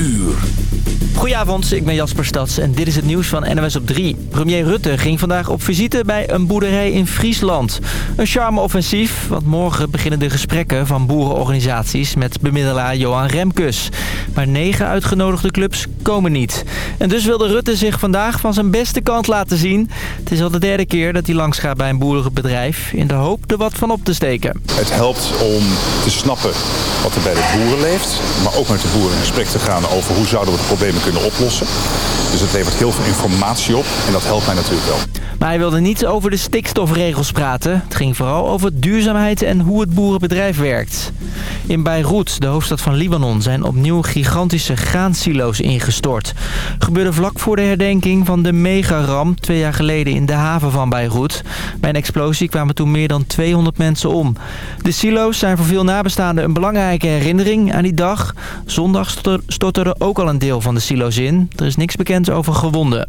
uur. Goedenavond, ik ben Jasper Stads en dit is het nieuws van NWS op 3. Premier Rutte ging vandaag op visite bij een boerderij in Friesland. Een charme-offensief, want morgen beginnen de gesprekken van boerenorganisaties met bemiddelaar Johan Remkes. Maar negen uitgenodigde clubs komen niet. En dus wilde Rutte zich vandaag van zijn beste kant laten zien. Het is al de derde keer dat hij langs gaat bij een boerenbedrijf in de hoop er wat van op te steken. Het helpt om te snappen wat er bij de boeren leeft, maar ook met de boeren in gesprek te gaan over hoe zouden we de problemen kunnen oplossen. Dus het levert heel veel informatie op en dat helpt mij natuurlijk wel. Maar hij wilde niet over de stikstofregels praten. Het ging vooral over duurzaamheid en hoe het boerenbedrijf werkt. In Beirut, de hoofdstad van Libanon, zijn opnieuw gigantische graansilo's ingestort. Gebeurde vlak voor de herdenking van de megaram twee jaar geleden in de haven van Beirut. Bij een explosie kwamen toen meer dan 200 mensen om. De silo's zijn voor veel nabestaanden een belangrijke herinnering aan die dag. Zondag stortte er ook al een deel van de silo's in. Er is niks bekend over gewonden.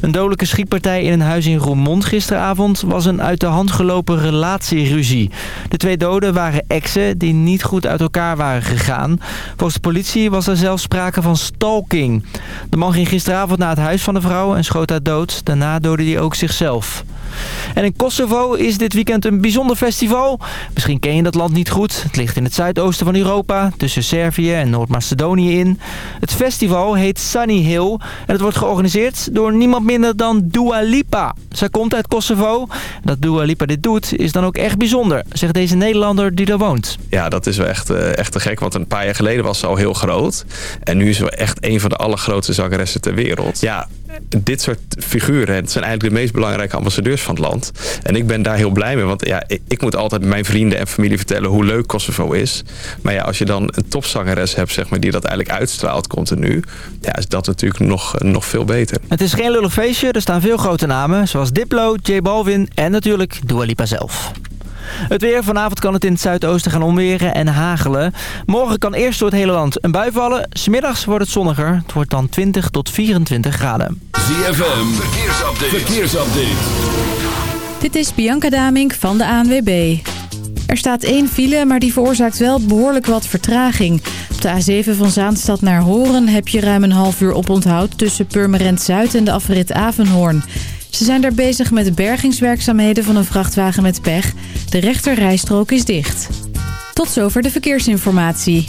Een dodelijke schietpartij in een huis in Roermond gisteravond was een uit de hand gelopen relatieruzie. De twee doden waren exen die niet goed uit elkaar waren gegaan. Volgens de politie was er zelfs sprake van stalking. De man ging gisteravond naar het huis van de vrouw en schoot haar dood. Daarna doodde hij ook zichzelf. En in Kosovo is dit weekend een bijzonder festival. Misschien ken je dat land niet goed. Het ligt in het zuidoosten van Europa, tussen Servië en Noord-Macedonië in. Het festival heet Sunny Hill en het wordt georganiseerd door niemand minder dan Dua Lipa. Zij komt uit Kosovo. Dat Dua Lipa dit doet is dan ook echt bijzonder, zegt deze Nederlander die daar woont. Ja, dat is wel echt, eh, echt te gek, want een paar jaar geleden was ze al heel groot. En nu is ze echt een van de allergrootste zangeressen ter wereld. Ja, dit soort figuren, het zijn eigenlijk de meest belangrijke ambassadeurs van het land. En ik ben daar heel blij mee, want ja, ik, moet altijd mijn vrienden en familie vertellen hoe leuk Kosovo is. Maar ja, als je dan een topzangeres hebt, zeg maar, die dat eigenlijk uitstraalt continu, ja, is dat natuurlijk nog, nog veel beter. Het is geen lullig feestje, er staan veel grote namen, zoals Diplo, J Balvin en natuurlijk Dua Lipa zelf. Het weer. Vanavond kan het in het zuidoosten gaan omweren en hagelen. Morgen kan eerst door het hele land een bui vallen. Smiddags wordt het zonniger. Het wordt dan 20 tot 24 graden. ZFM. Verkeersupdate. Verkeersupdate. Dit is Bianca Damink van de ANWB. Er staat één file, maar die veroorzaakt wel behoorlijk wat vertraging. Op de A7 van Zaanstad naar Horen heb je ruim een half uur oponthoud... tussen Purmerend Zuid en de afrit Avenhoorn. Ze zijn daar bezig met de bergingswerkzaamheden van een vrachtwagen met pech. De rechterrijstrook is dicht. Tot zover de verkeersinformatie.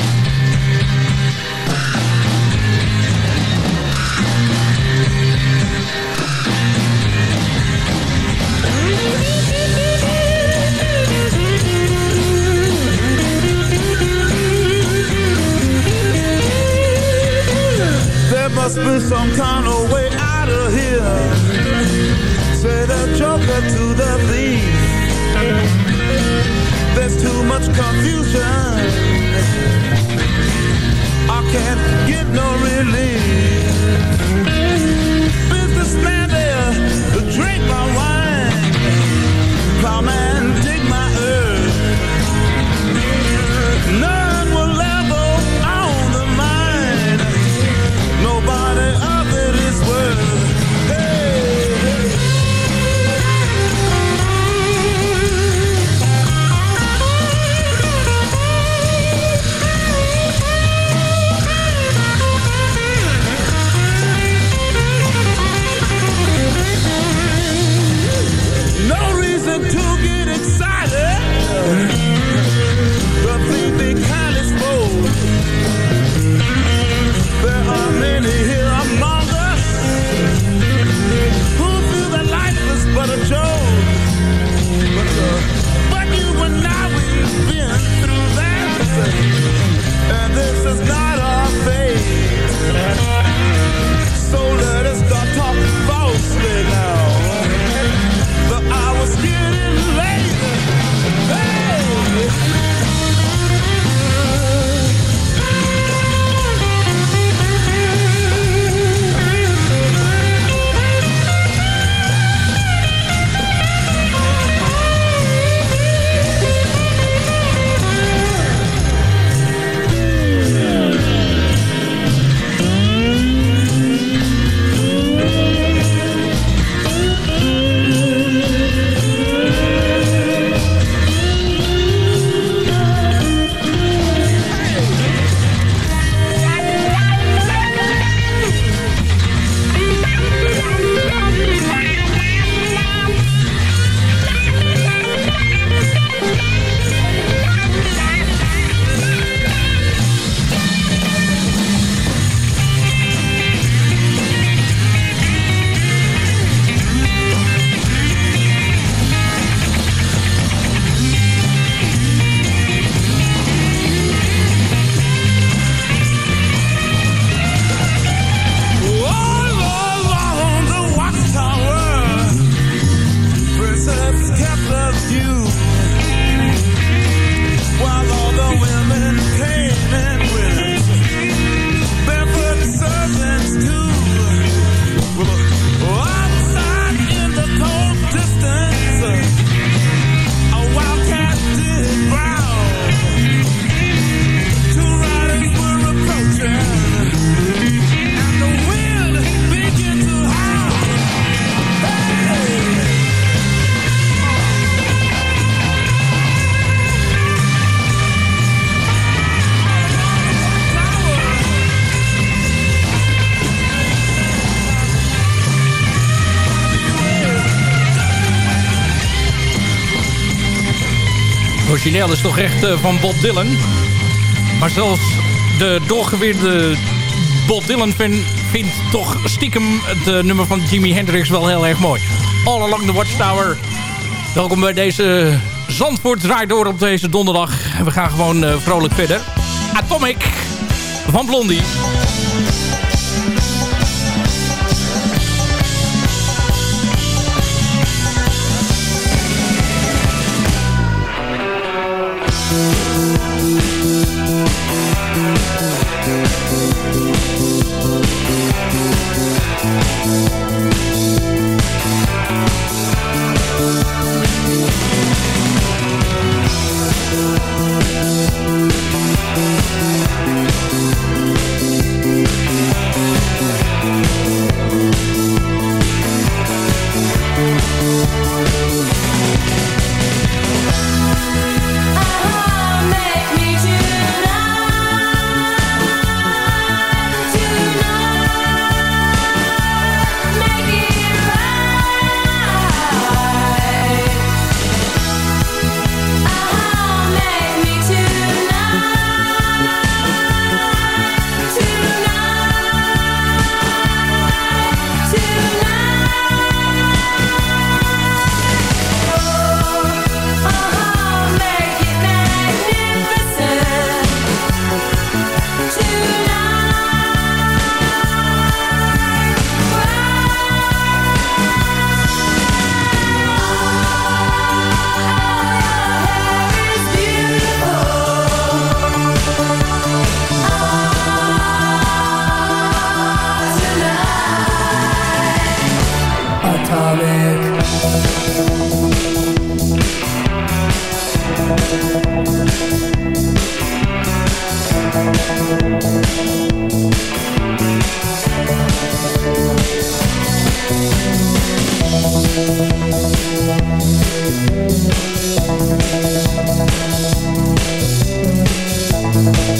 Must be some kind of way out of here. Origineel is toch echt eh, van Bob Dylan. Maar zelfs de doorgeweerde Bob Dylan vindt toch stiekem het eh, nummer van Jimi Hendrix wel heel erg mooi. All Along the Watchtower. Welkom bij deze Zandvoort draait door op deze donderdag. We gaan gewoon eh, vrolijk verder. Atomic van Blondie.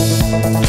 Thank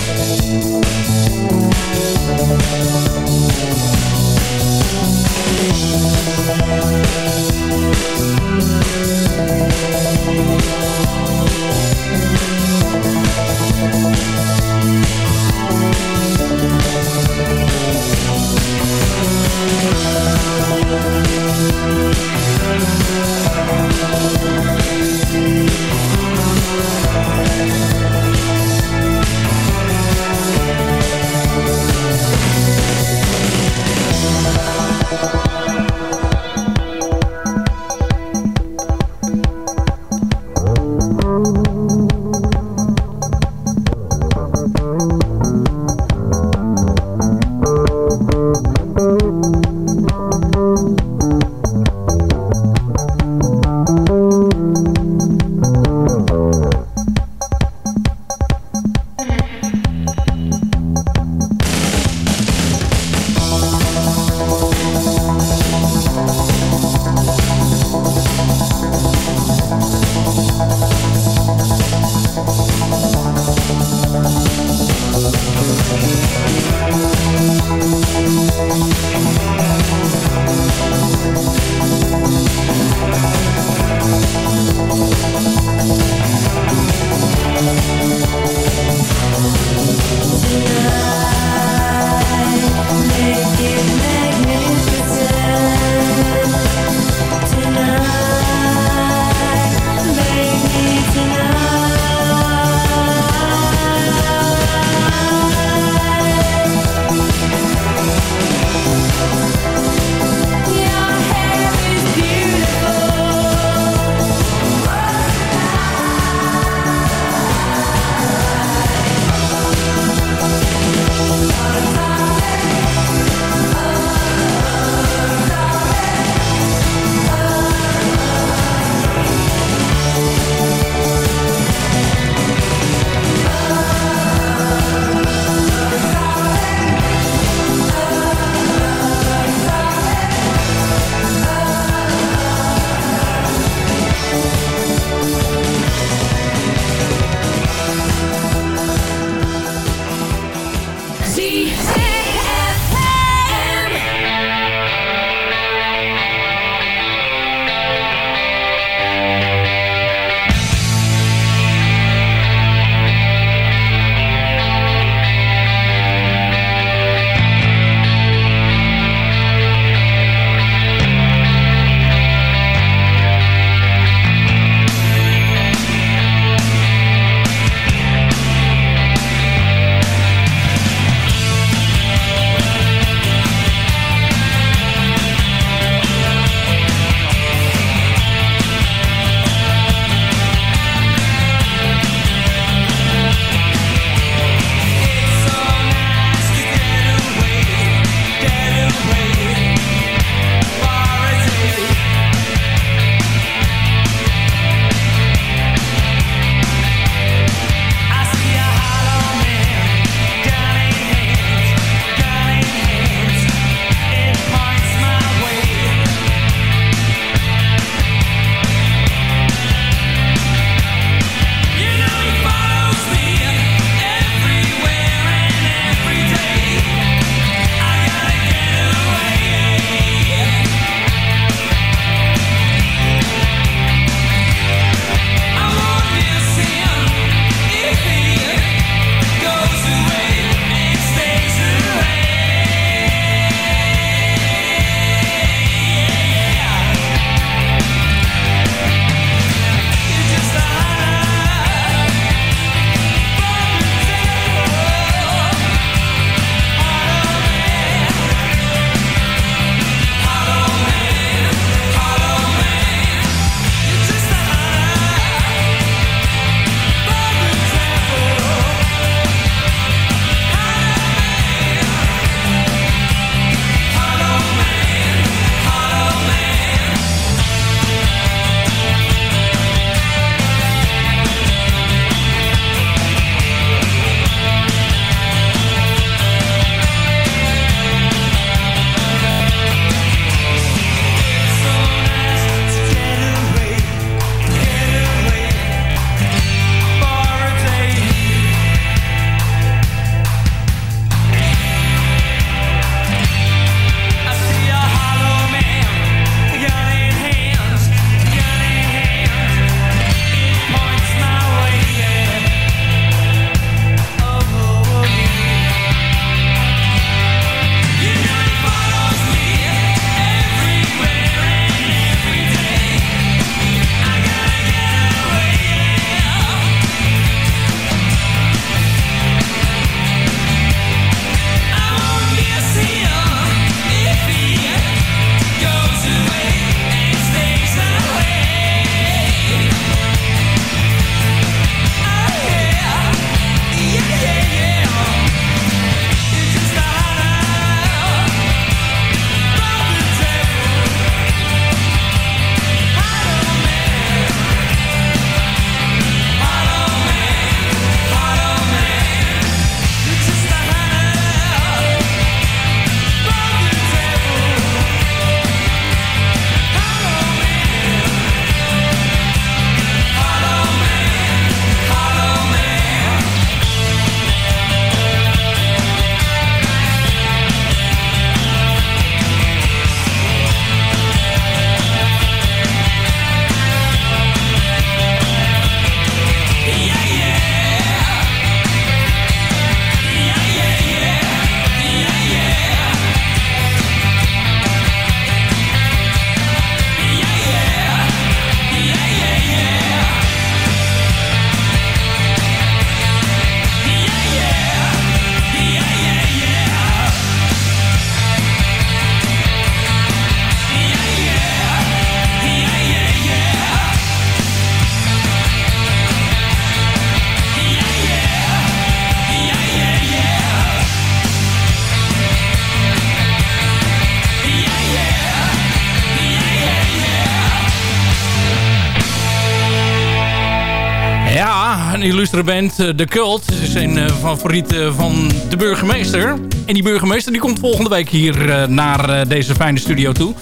andere eh, De Cult. is zijn een favoriet eh, van de burgemeester. En die burgemeester die komt volgende week hier naar deze fijne studio toe.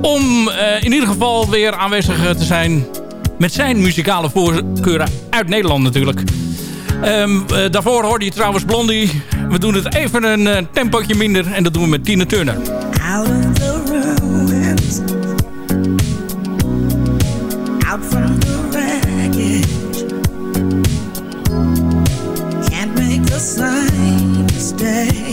Om in ieder geval weer aanwezig te zijn met zijn muzikale voorkeuren uit Nederland natuurlijk. Ehm, daarvoor hoorde je trouwens Blondie. We doen het even een tempootje minder en dat doen we met Tina Turner. day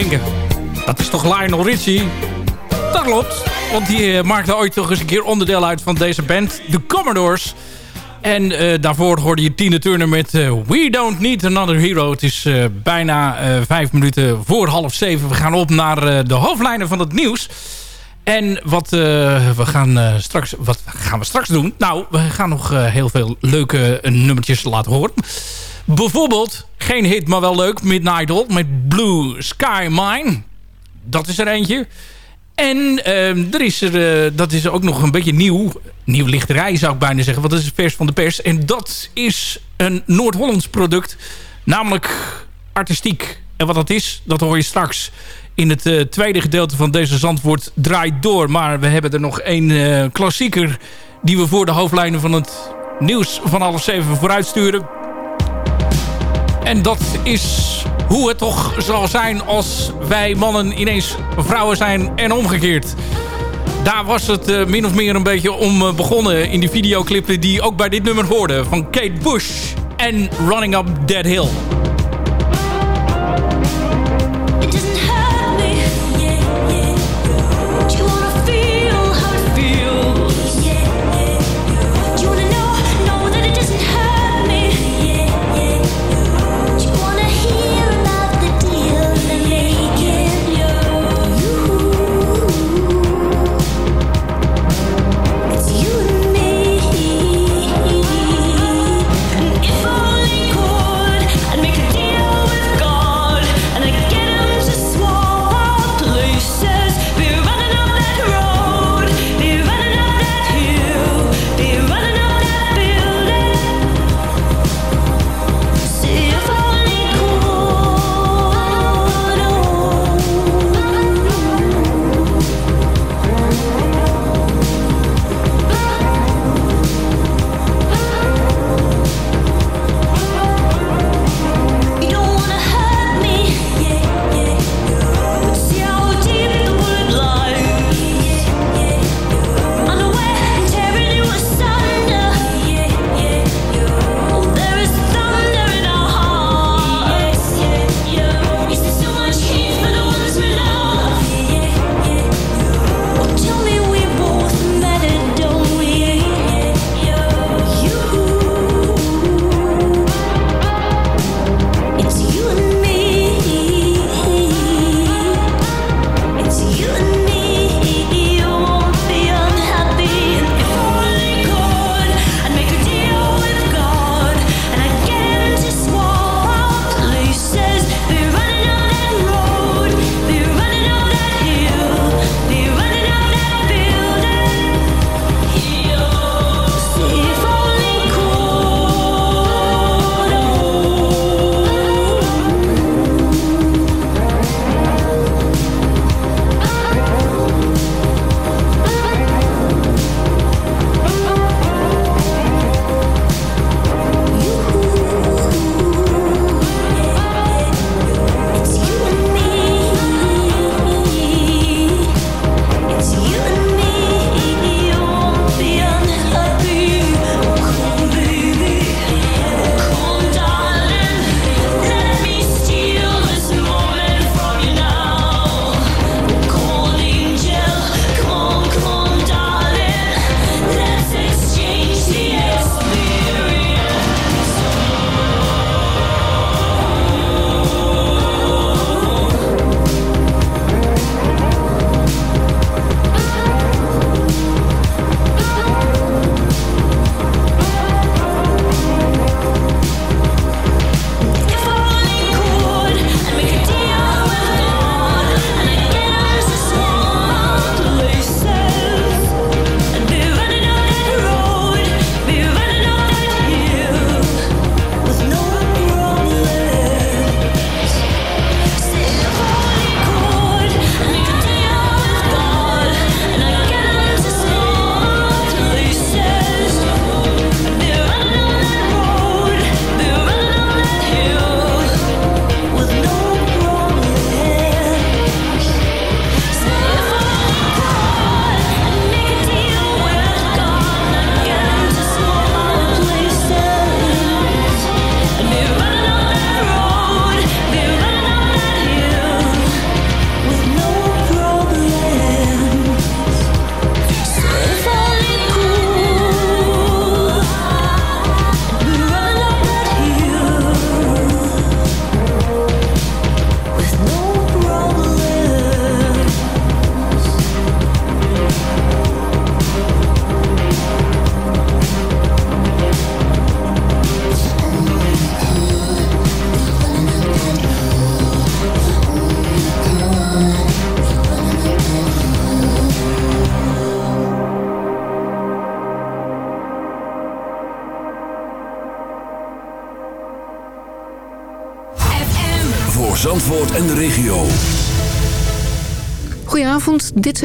denken. Dat is toch Lionel Richie? Dat klopt. Want die eh, maakte ooit toch eens een keer onderdeel uit van deze band. De Commodores. En eh, daarvoor hoorde je Tina Turner met eh, We Don't Need Another Hero. Het is bijna vijf minuten voor half zeven. We gaan op naar de hoofdlijnen van het nieuws. En wat, we gaan, straks, wat gaan we straks doen? Nou, we gaan nog heel veel leuke nummertjes laten horen. Bijvoorbeeld, geen hit, maar wel leuk. Midnight Idol met Blue Sky Mine. Dat is er eentje. En ehm, er is er, eh, dat is ook nog een beetje nieuw. Nieuw lichterij zou ik bijna zeggen. Want dat is vers van de pers. En dat is een Noord-Hollands product. Namelijk artistiek. En wat dat is, dat hoor je straks in het eh, tweede gedeelte van deze Zandvoort draait door. Maar we hebben er nog één eh, klassieker die we voor de hoofdlijnen van het nieuws van half zeven vooruit sturen. En dat is hoe het toch zal zijn als wij mannen ineens vrouwen zijn en omgekeerd. Daar was het eh, min of meer een beetje om eh, begonnen in die videoclippen die ook bij dit nummer hoorden. Van Kate Bush en Running Up That Hill.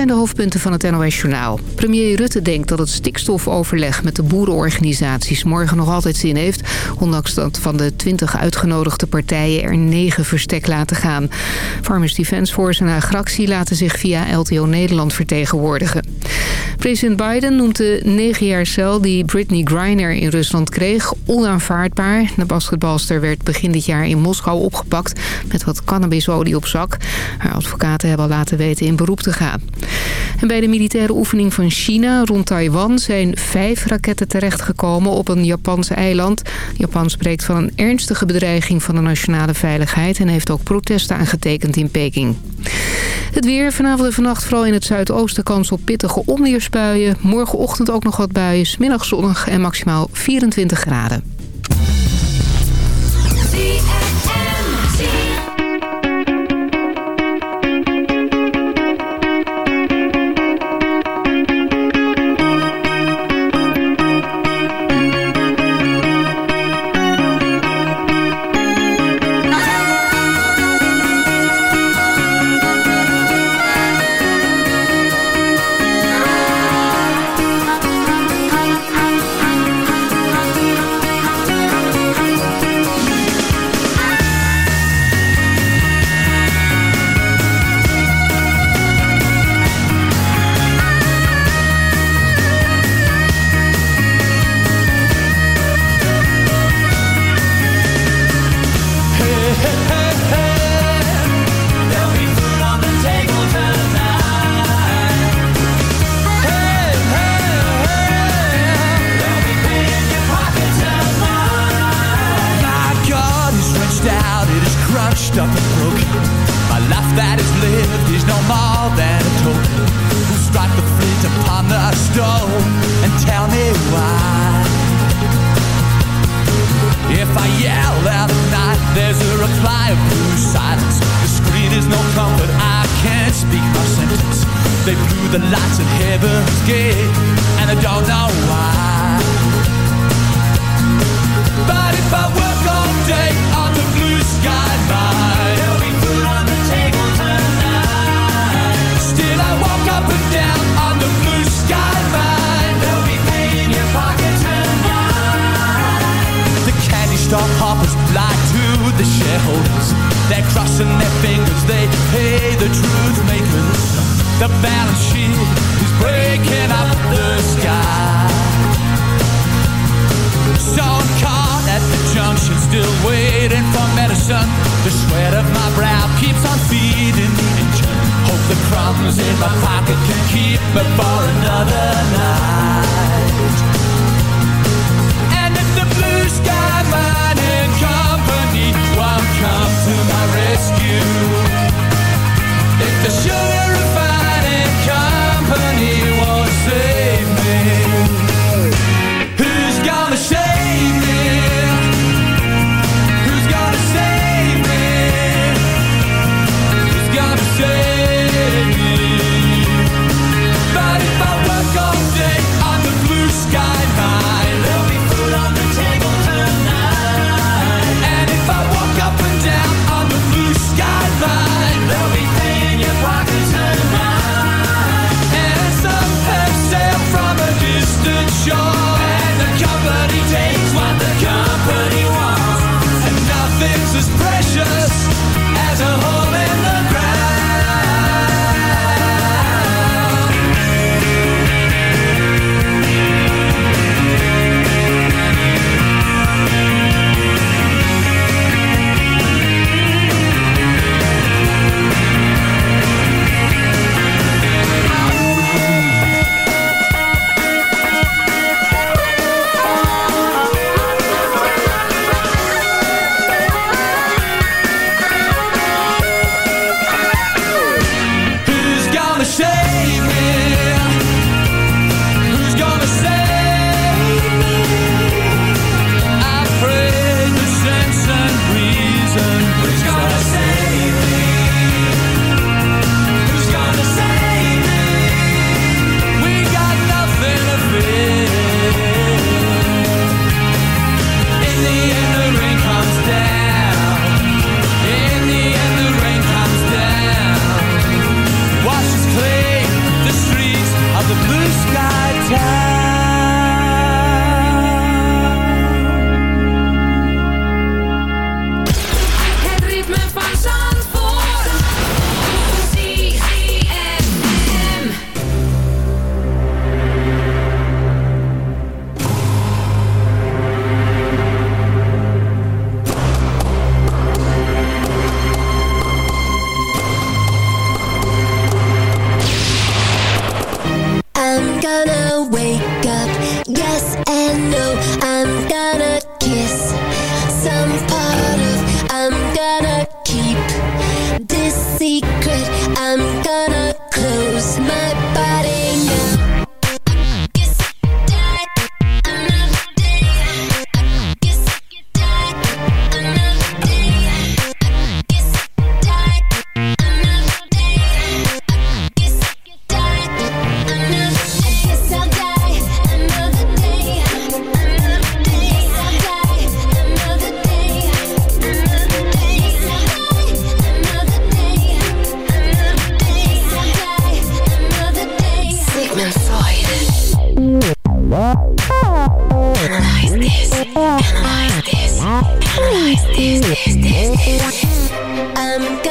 De hoofdpunten van het NOS-journaal. Premier Rutte denkt dat het stikstofoverleg met de boerenorganisaties morgen nog altijd zin heeft... ondanks dat van de 20 uitgenodigde partijen er 9 verstek laten gaan. Farmers Defence Force en Agractie laten zich via LTO Nederland vertegenwoordigen. President Biden noemt de 9 jaar cel die Britney Griner in Rusland kreeg onaanvaardbaar. De basketbalster werd begin dit jaar in Moskou opgepakt met wat cannabisolie op zak. Haar advocaten hebben al laten weten in beroep te gaan. En bij de militaire oefening van China rond Taiwan zijn vijf raketten terechtgekomen op een Japanse eiland. Japan spreekt van een ernstige bedreiging van de nationale veiligheid en heeft ook protesten aangetekend in Peking. Het weer vanavond en vannacht vooral in het zuidoosten kans op pittige Morgenochtend ook nog wat buien, smiddag zonnig en maximaal 24 graden. The shareholders. They're crossing their fingers, they pay the truth makers. The balance sheet is breaking up the sky. So caught at the junction, still waiting for medicine. The sweat of my brow keeps on feeding the engine. Hope the crumbs in my pocket can keep me for another night. And if the blue sky mining rescue, if the sugar Jesus' praise. Analyze this, analyze this, analyze this, this, this, this.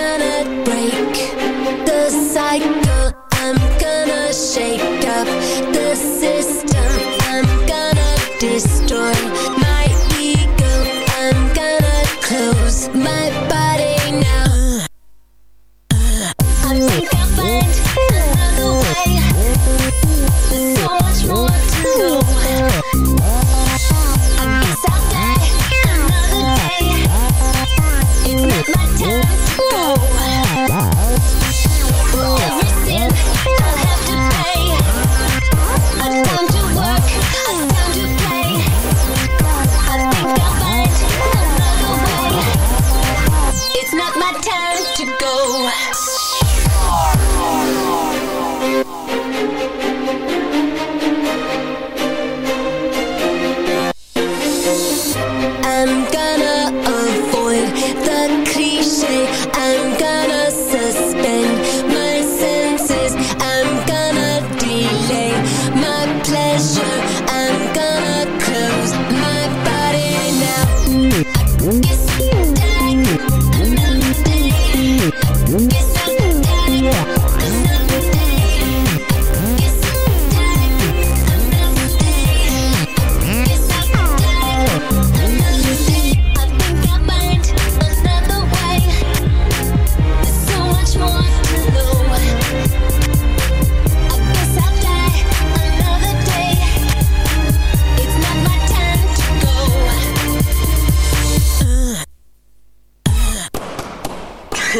We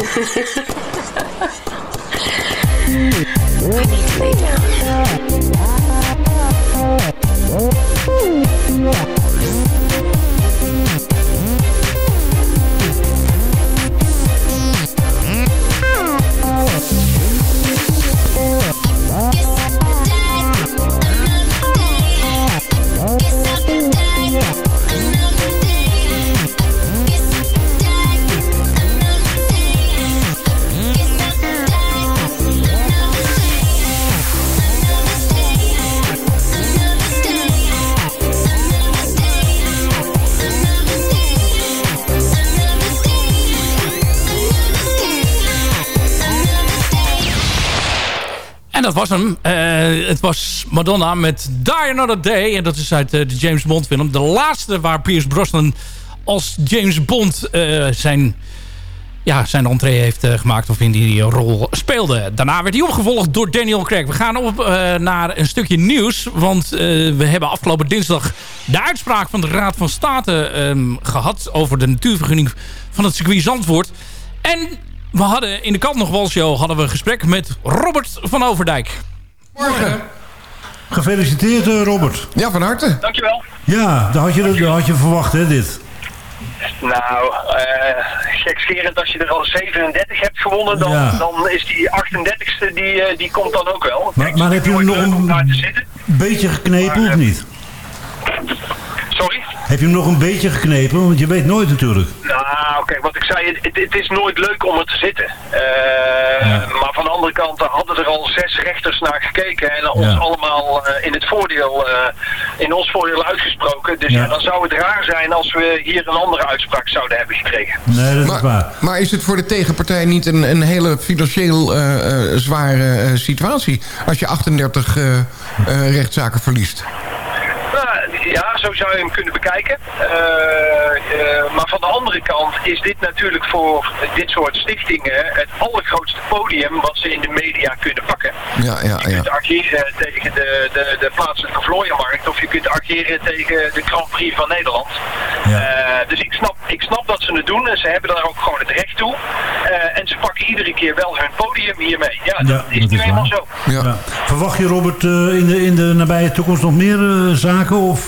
need. Dat was hem. Eh, het was Madonna met Die Another Day. En dat is uit eh, de James Bond film. De laatste waar Pierce Brosnan als James Bond eh, zijn, ja, zijn entree heeft gemaakt. Of in die rol speelde. Daarna werd hij opgevolgd door Daniel Craig. We gaan op naar een stukje nieuws. Want we hebben afgelopen dinsdag de uitspraak van de Raad van State ehm, gehad. Over de natuurvergunning van het circuit Zandvoort. En we hadden in de Kant nog wel show hadden we een gesprek met Robert van Overdijk. Morgen. Gefeliciteerd eh, Robert. Ja, van harte. Dankjewel. Ja, dat had je, dat had je verwacht hè, dit. Nou, eh gekscherend als je er al 37 hebt gewonnen, dan, Ja. dan is die 38ste, die, eh, die komt dan ook wel. Maar, maar heb je nog een beetje geknepen of niet? Sorry? Heb je hem nog een beetje geknepen? Want je weet nooit natuurlijk. Nou, kijk, wat ik zei, het, het is nooit leuk om er te zitten. Eh, Maar van de andere kant hadden er al zes rechters naar gekeken en ons Ja. allemaal eh, in het voordeel, eh, in ons voordeel uitgesproken. Dus Ja. ja, dan zou het raar zijn als we hier een andere uitspraak zouden hebben gekregen. Nee, dat is waar. Maar is het voor de tegenpartij niet een, een hele financieel eh, eh, zware eh, situatie... als je 38 eh, eh, rechtszaken verliest? Ja, zo zou je hem kunnen bekijken. Eh, eh, maar van de andere kant is dit natuurlijk voor dit soort stichtingen het allergrootste podium wat ze in de media kunnen pakken. Ja, ja, Je ja. kunt ageren tegen de, de, de plaatselijke vlooienmarkt of je kunt ageren tegen de Grand Prix van Nederland. Eh, dus ik snap, ik snap dat ze het doen en ze hebben daar ook gewoon het recht toe. Eh, en ze pakken iedere keer wel hun podium hiermee. Ja, dat is nu waar. zo. Ja. Verwacht je, Robert, eh, in, de, in de nabije toekomst nog meer eh, zaken? Of?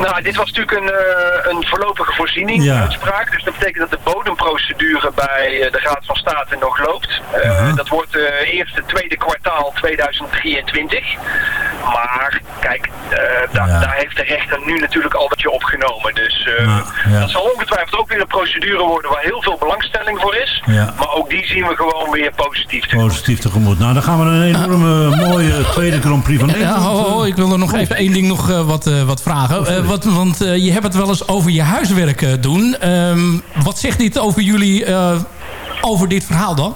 Nou, dit was natuurlijk een, eh, een voorlopige voorziening, Ja. uitspraak. Dus dat betekent dat de bodemprocedure bij eh, de Raad van State nog loopt. Eh, Uh-huh. Dat wordt uh, eerste, tweede kwartaal 2023. Maar kijk, eh, da- daar heeft de rechter nu natuurlijk al wat je opgenomen. Dus eh, ja. dat zal ongetwijfeld ook weer een procedure worden waar heel veel belangstelling voor is. Ja. Maar ook die zien we gewoon weer positief. Positief tegemoet. Nou, dan gaan we een enorme mooie tweede Grand Prix van Ja, Nederland. ho, ho, ik wil er nog even één ding nog eh, wat, eh, wat vragen. Eh, wat, want eh, je hebt het wel eens over je huiswerk eh, doen. Ehm, wat zegt dit over jullie, over dit verhaal dan?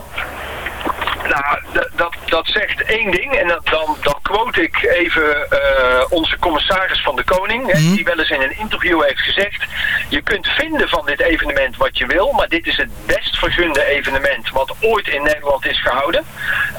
Nou, dat, dat zegt één ding. En dat, dan, dan quote ik even eh, onze commissaris van de Koning. Hè, Die wel eens in een interview heeft gezegd... Je kunt vinden van dit evenement wat je wil. Maar dit is het best vergunde evenement wat ooit in Nederland is gehouden.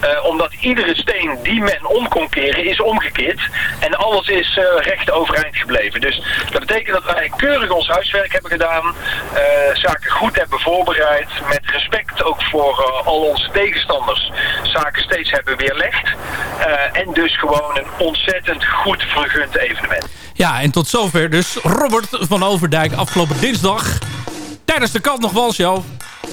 Eh, omdat iedere steen die men om kon keren is omgekeerd. En alles is eh, recht overeind gebleven. Dus dat betekent dat wij keurig ons huiswerk hebben gedaan. Eh, zaken goed hebben voorbereid. Met respect ook voor eh, al onze tegenstanders. Zaken steeds hebben weerlegd. Eh, en dus gewoon een ontzettend goed vergund evenement. Ja, en tot zover dus Robert van Overdijk afgelopen dinsdag tijdens de Kant nog Walshow.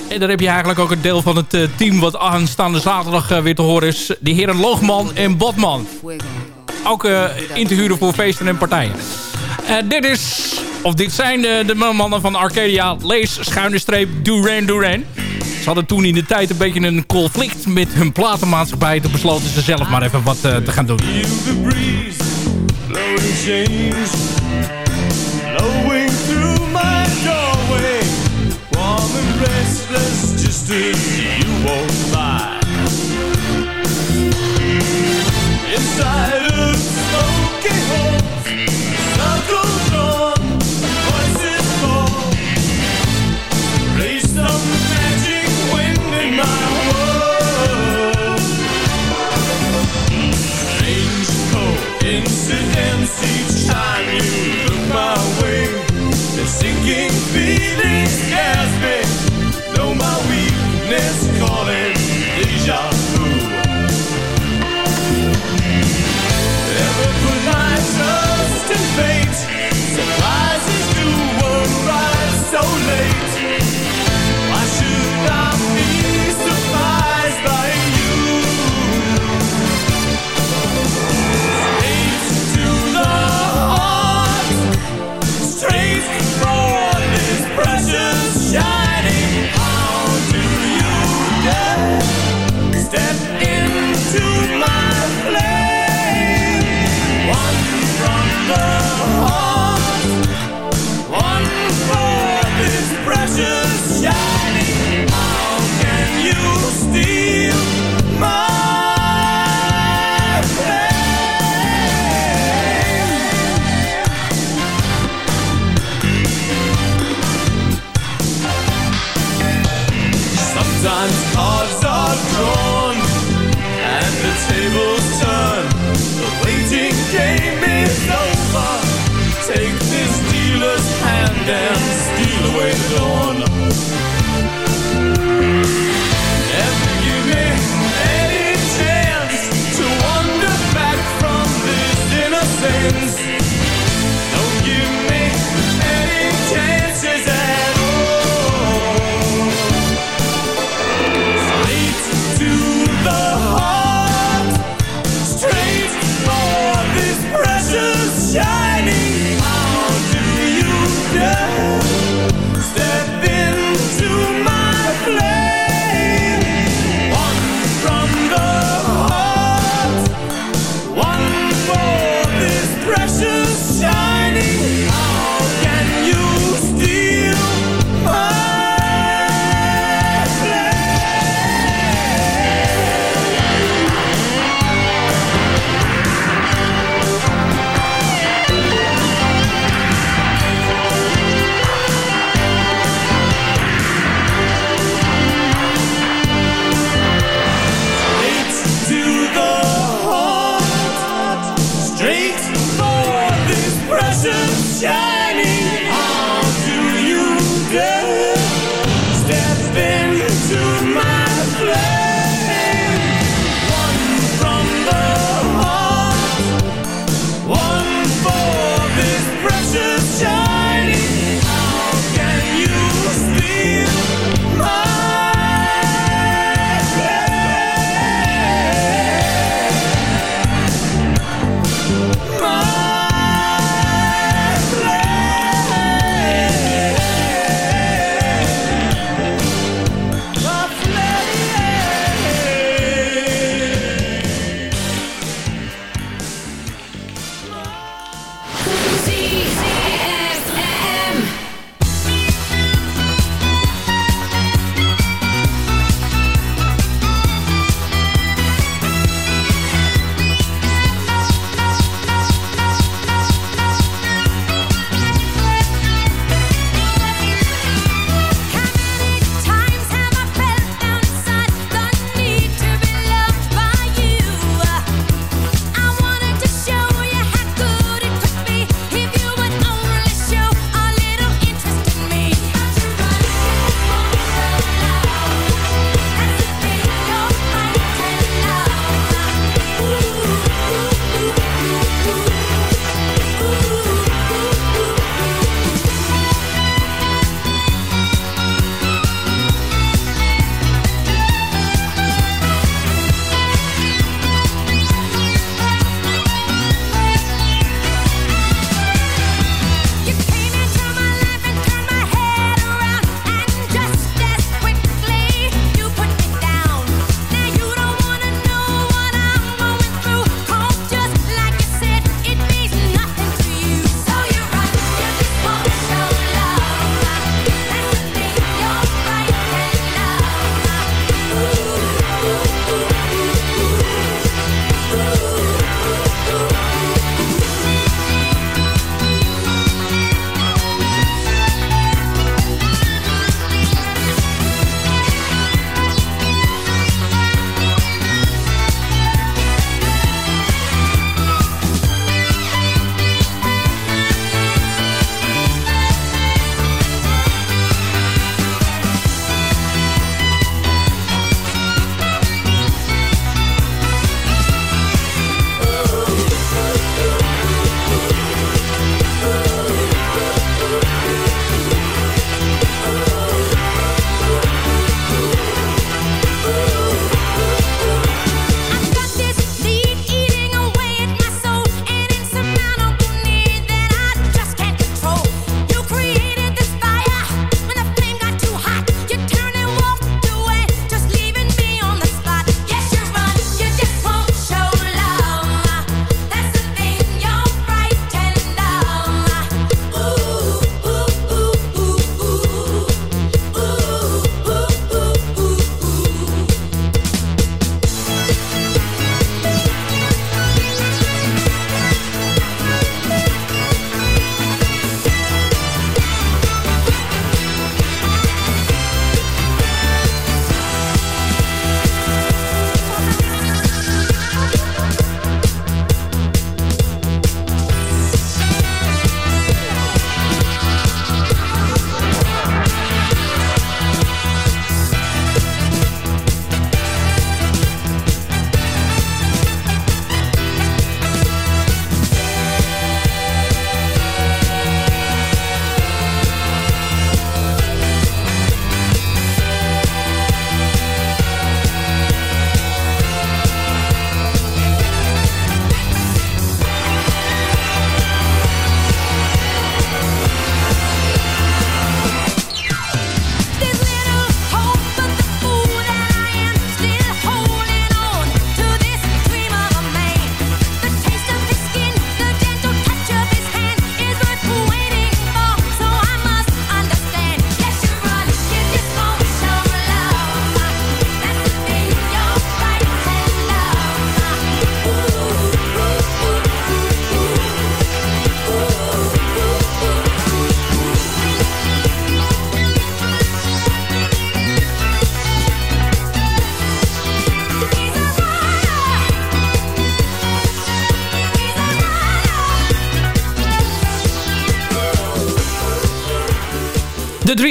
En daar heb je eigenlijk ook een deel van het team wat aanstaande zaterdag weer te horen is. De heren Loogman en Botman. Ook eh, in te huren voor feesten en partijen. Eh, dit is, of dit zijn de, de mannen van Arcadia. Lees, schuine streep, Duran Duran. Ze hadden toen in de tijd een beetje een conflict met hun platenmaatschappij. Toen besloten ze zelf maar even wat eh, te gaan doen. change,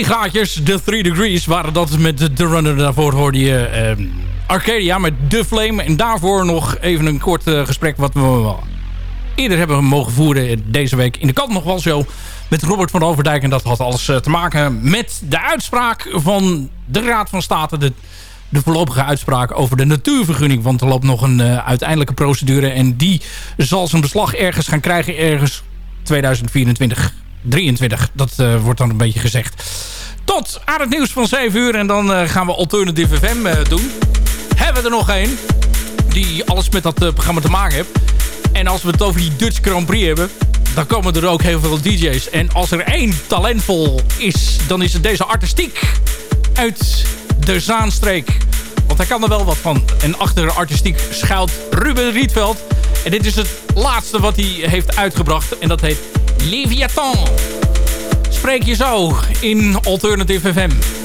Gaatjes, de three degrees, waren dat met de runner. Daarvoor hoorde je ehm, Arcadia met The Flame. En daarvoor nog even een kort eh, gesprek wat we eerder hebben mogen voeren deze week in de kant nog wel zo met Robert van Overdijk. En dat had alles eh, te maken met de uitspraak van de Raad van State. De, de voorlopige uitspraak over de natuurvergunning. Want er loopt nog een eh, uiteindelijke procedure. En die zal zijn beslag ergens gaan krijgen. Ergens 2024, 23. Dat wordt dan een beetje gezegd. Tot aan het nieuws van 7 uur. En dan eh, gaan we Alternative FM eh, doen. Hebben we er nog één. Die alles met dat eh, programma te maken heeft. En als we het over die Dutch Grand Prix hebben... dan komen er ook heel veel DJ's. En als er één talentvol is... dan is het deze artistiek uit de Zaanstreek. Want hij kan er wel wat van. En achter de artistiek schuilt Ruben Rietveld. En dit is het laatste wat hij heeft uitgebracht. En dat heet Leviathan. Spreek je zo in Alternative FM.